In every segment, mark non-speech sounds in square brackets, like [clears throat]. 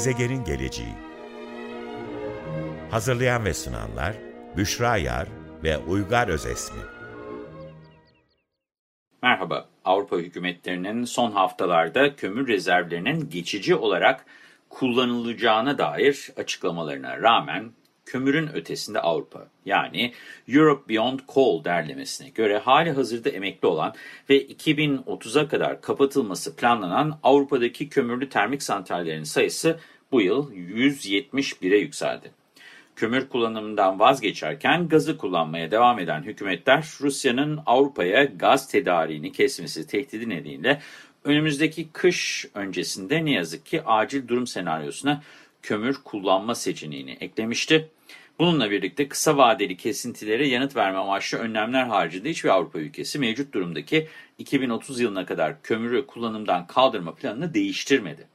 Gezegenin geleceği Hazırlayan ve sunanlar Büşra Yar ve Uygar Özesmi. Merhaba, Avrupa hükümetlerinin son haftalarda kömür rezervlerinin geçici olarak kullanılacağına dair açıklamalarına rağmen kömürün ötesinde Avrupa yani Europe Beyond Coal derlemesine göre hali hazırda emekli olan ve 2030'a kadar kapatılması planlanan Avrupa'daki kömürlü termik santrallerin sayısı bu yıl 171'e yükseldi. Kömür kullanımından vazgeçerken gazı kullanmaya devam eden hükümetler Rusya'nın Avrupa'ya gaz tedariğini kesmesi tehdidi nedeniyle önümüzdeki kış öncesinde ne yazık ki acil durum senaryosuna kömür kullanma seçeneğini eklemişti. Bununla birlikte kısa vadeli kesintilere yanıt verme amaçlı önlemler haricinde hiçbir Avrupa ülkesi mevcut durumdaki 2030 yılına kadar kömürü kullanımdan kaldırma planını değiştirmedi.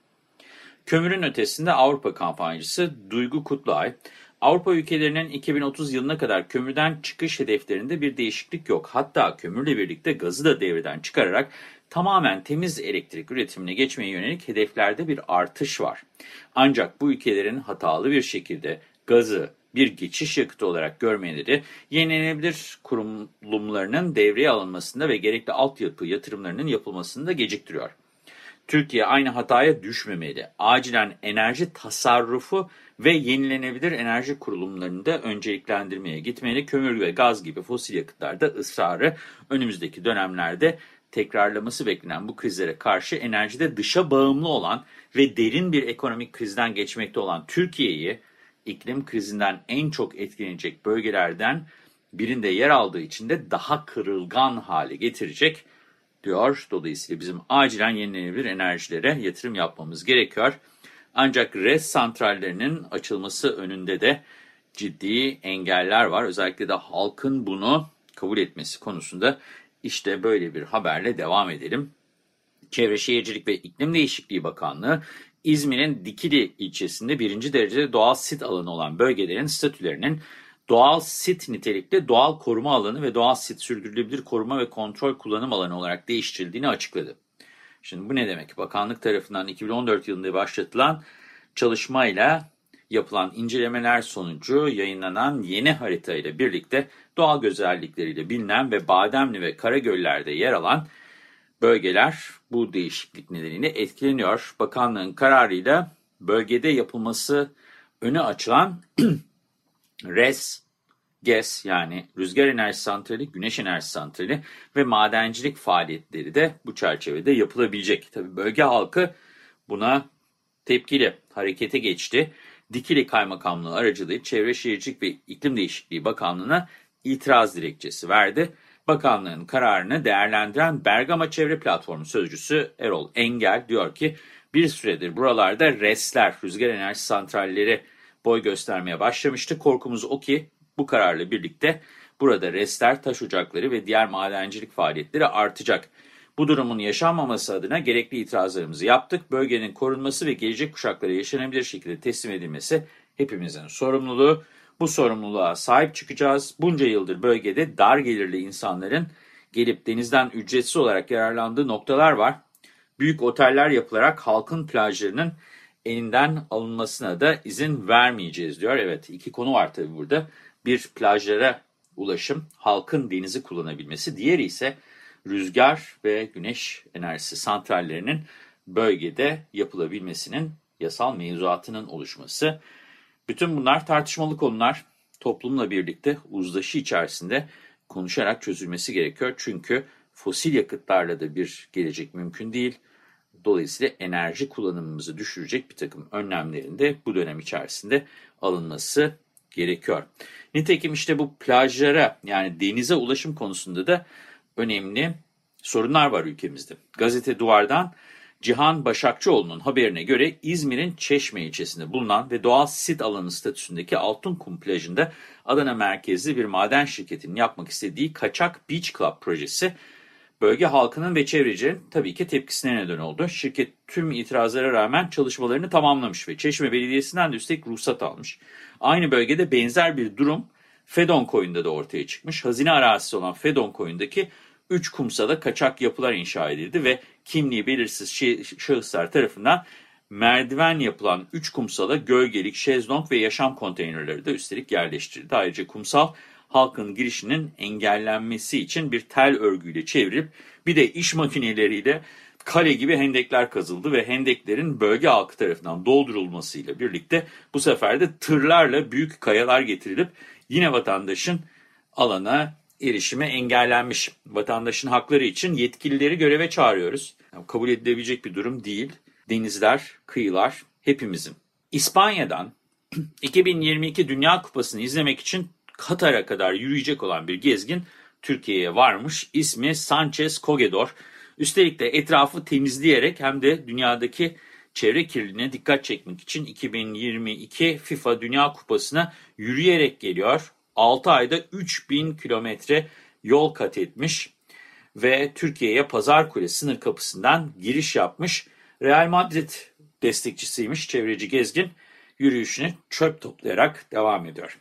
Kömürün ötesinde Avrupa kampanyacısı Duygu Kutluay, Avrupa ülkelerinin 2030 yılına kadar kömürden çıkış hedeflerinde bir değişiklik yok. Hatta kömürle birlikte gazı da devreden çıkararak tamamen temiz elektrik üretimine geçmeye yönelik hedeflerde bir artış var. Ancak bu ülkelerin hatalı bir şekilde gazı bir geçiş yakıtı olarak görmeleri, yenilenebilir kurumlarının devreye alınmasında ve gerekli altyapı yatırımlarının yapılmasında geciktiriyor. Türkiye aynı hataya düşmemeli. Acilen enerji tasarrufu ve yenilenebilir enerji kurulumlarını da önceliklendirmeye gitmeli. Kömür ve gaz gibi fosil yakıtlarda ısrarı önümüzdeki dönemlerde tekrarlaması beklenen bu krizlere karşı enerjide dışa bağımlı olan ve derin bir ekonomik krizden geçmekte olan Türkiye'yi iklim krizinden en çok etkilenecek bölgelerden birinde yer aldığı için de daha kırılgan hale getirecek diyor. Dolayısıyla bizim acilen yenilenebilir enerjilere yatırım yapmamız gerekiyor. Ancak RES santrallerinin açılması önünde de ciddi engeller var. Özellikle de halkın bunu kabul etmesi konusunda işte böyle bir haberle devam edelim. Çevre Şehircilik ve İklim Değişikliği Bakanlığı, İzmir'in Dikili ilçesinde birinci derecede doğal sit alanı olan bölgelerin statülerinin doğal sit nitelikli doğal koruma alanı ve doğal sit sürdürülebilir koruma ve kontrol kullanım alanı olarak değiştirildiğini açıkladı. Şimdi bu ne demek? Bakanlık tarafından 2014 yılında başlatılan çalışmayla yapılan incelemeler sonucu yayınlanan yeni harita ile birlikte doğal güzellikleriyle bilinen ve Bademli ve Karagöller'de yer alan bölgeler bu değişiklik nedeniyle etkileniyor. Bakanlığın kararıyla bölgede yapılması önü açılan [clears throat] RES, GES yani rüzgar enerji santrali, güneş enerji santrali ve madencilik faaliyetleri de bu çerçevede yapılabilecek. Tabii bölge halkı buna tepkili harekete geçti. Dikili Kaymakamlığı aracılığı Çevre Şehircilik ve İklim Değişikliği Bakanlığı'na itiraz dilekçesi verdi. Bakanlığın kararını değerlendiren Bergama Çevre Platformu Sözcüsü Erol Engel diyor ki bir süredir buralarda RES'ler, rüzgar enerji santralleri boy göstermeye başlamıştı. Korkumuz o ki bu kararla birlikte burada RES'ler, taş ocakları ve diğer madencilik faaliyetleri artacak. Bu durumun yaşanmaması adına gerekli itirazlarımızı yaptık. Bölgenin korunması ve gelecek kuşaklara yaşanabilir şekilde teslim edilmesi hepimizin sorumluluğu. Bu sorumluluğa sahip çıkacağız. Bunca yıldır bölgede dar gelirli insanların gelip denizden ücretsiz olarak yararlandığı noktalar var. Büyük oteller yapılarak halkın plajlarının elinden alınmasına da izin vermeyeceğiz diyor. Evet iki konu var tabii burada. Bir plajlara ulaşım, halkın denizi kullanabilmesi. Diğeri ise rüzgar ve güneş enerjisi santrallerinin bölgede yapılabilmesinin yasal mevzuatının oluşması. Bütün bunlar tartışmalı konular toplumla birlikte uzlaşı içerisinde konuşarak çözülmesi gerekiyor. Çünkü fosil yakıtlarla da bir gelecek mümkün değil. Dolayısıyla enerji kullanımımızı düşürecek bir takım önlemlerin de bu dönem içerisinde alınması gerekiyor. Nitekim işte bu plajlara yani denize ulaşım konusunda da önemli sorunlar var ülkemizde. Gazete Duvar'dan Cihan Başakçıoğlu'nun haberine göre İzmir'in Çeşme ilçesinde bulunan ve doğal sit alanı statüsündeki Altınkum plajında Adana merkezli bir maden şirketinin yapmak istediği Kaçak Beach Club projesi bölge halkının ve çevrecilerin tabii ki tepkisine neden oldu. Şirket tüm itirazlara rağmen çalışmalarını tamamlamış ve Çeşme Belediyesi'nden de üstelik ruhsat almış. Aynı bölgede benzer bir durum Fedon koyunda da ortaya çıkmış. Hazine arazisi olan Fedon koyundaki 3 kumsada kaçak yapılar inşa edildi ve kimliği belirsiz şahıslar tarafından merdiven yapılan 3 kumsala gölgelik, şezlong ve yaşam konteynerleri de üstelik yerleştirildi. Ayrıca kumsal halkın girişinin engellenmesi için bir tel örgüyle çevrilip bir de iş makineleriyle kale gibi hendekler kazıldı ve hendeklerin bölge halkı tarafından doldurulmasıyla birlikte bu sefer de tırlarla büyük kayalar getirilip yine vatandaşın alana erişime engellenmiş. Vatandaşın hakları için yetkilileri göreve çağırıyoruz. Yani kabul edilebilecek bir durum değil. Denizler, kıyılar hepimizin. İspanya'dan [clears throat] 2022 Dünya Kupası'nı izlemek için Katar'a kadar yürüyecek olan bir gezgin Türkiye'ye varmış. İsmi Sanchez Cogedor. Üstelik de etrafı temizleyerek hem de dünyadaki çevre kirliliğine dikkat çekmek için 2022 FIFA Dünya Kupası'na yürüyerek geliyor. 6 ayda 3000 kilometre yol kat etmiş ve Türkiye'ye Pazar Kule sınır kapısından giriş yapmış. Real Madrid destekçisiymiş çevreci gezgin yürüyüşüne çöp toplayarak devam ediyor.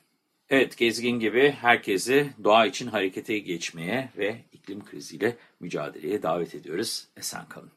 Evet gezgin gibi herkesi doğa için harekete geçmeye ve iklim kriziyle mücadeleye davet ediyoruz. Esen kalın.